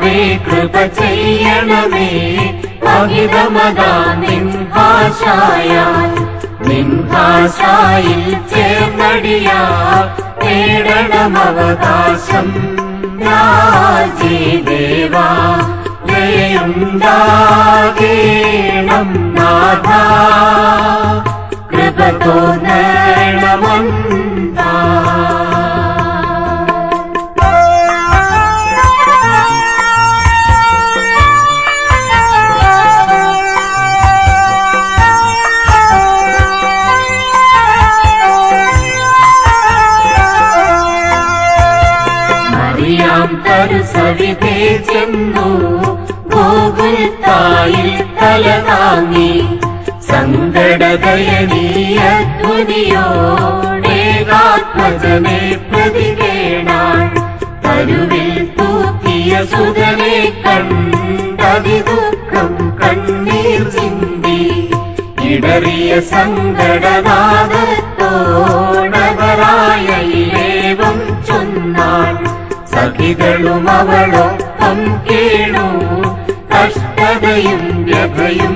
കർത്താവേ കൃപ ചെയ്യണമേ അഹിതമതാ നിൻഭാഷായാൽ നിൻഭാഷായിൽ ചേർന്നടിയാ നേടണം അവകാശം രാജീദേവാ ദയുണ്ടാകേണം നാഥ കൃപ തോന്നണമെന്താ തരുസവിധേ ചെന്നു ഗോകുൽത്തായിൽ തല താങ്ങി സങ്കടദയനീയ ധ്വനിയോടേകാത്മജനെ പ്രതികേണാൾ തരുവിൽ തൂക്കിയ സുതനെ കണ്ടതി ദുഃഖം കണ്ണീർ ചിന്തി ഇടറിയ സങ്കടനാഥത്തോടവരായ സഖികളും അവളൊപ്പം കേണു കഷ്ടതയും വ്യഭയും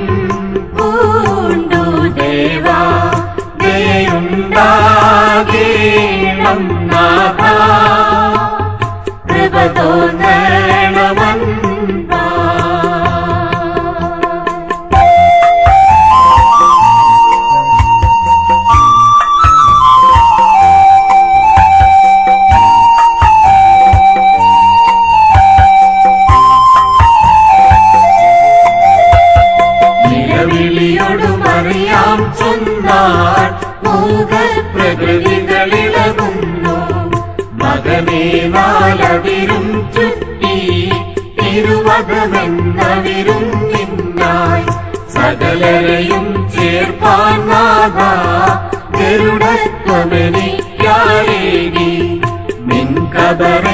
നാലവിരും ചുറ്റി തിരുവകമെന്നവിരും നിന്നായി സകലരെയും ചേർപ്പാൻ നാഥ ഗരുഡത്വമെനിക്കാരേകി നിൻ കബറേറ്റാലിന്നാൾ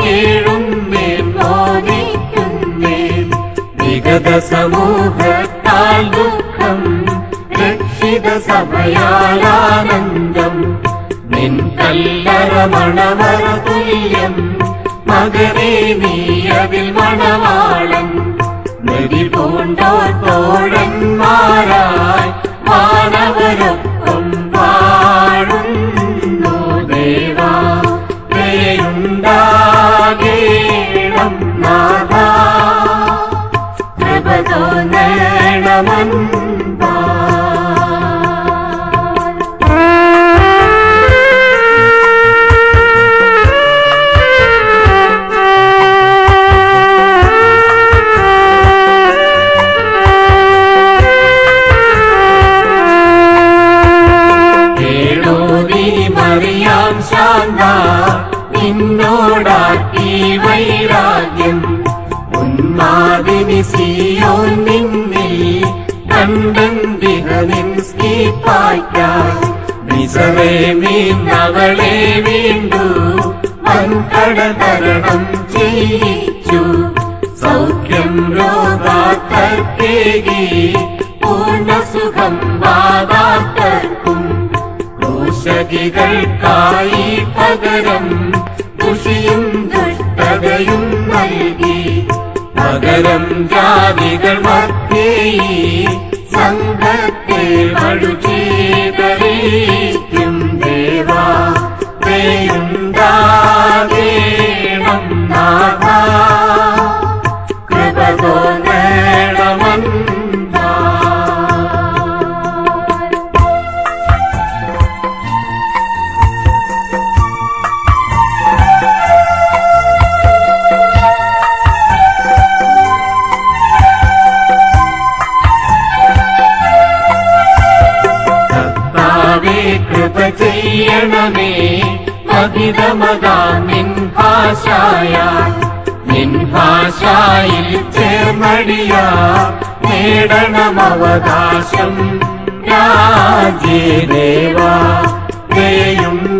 കേഴുന്നേൻ മോദിക്കുന്നേൻ വിഗത സമൂഹത്താൽ ദുഃഖം രക്ഷിത സഭയാലാനന്ദം നിൻ കല്ലറ മണവറ തുല്യം മകരേ നീയതിൽ മണവാളൻ നദി പൂണ്ടോർ തോഴന്മാരായി ശാന്ത നിന്നോടാക്കി വൈരാഗ്യം. ഉന്മാദിനി സിയോ നിന്നിൽ കണ്ടന്തിഹ നിൻ സ്കീപ്പായ്ക്കായി വിസവേ മീന്നവളെ വീണ്ടു വൻകട തരണം ചെയ്യിച്ചു. സൗഖ്യം രോഗാത്തർക്കേകി പൂർണസുഖം വാദാത്തർക്കും ദോഷകികൾക്കായി പകരം ഖുഷിയും ദുഷ്ടതയും നൽകി. പകരം ജാതികൾ മധ്യേ സംഘത്തെ ചെയ്യണമേ മഹിതമതാ നിൻ ഭാഷായ. നിൻ ഭാഷായിൽ ചേർന്നടിയാ നേടണം അവകാശം രാജേദേവാ ദയുണ്ടാകേണം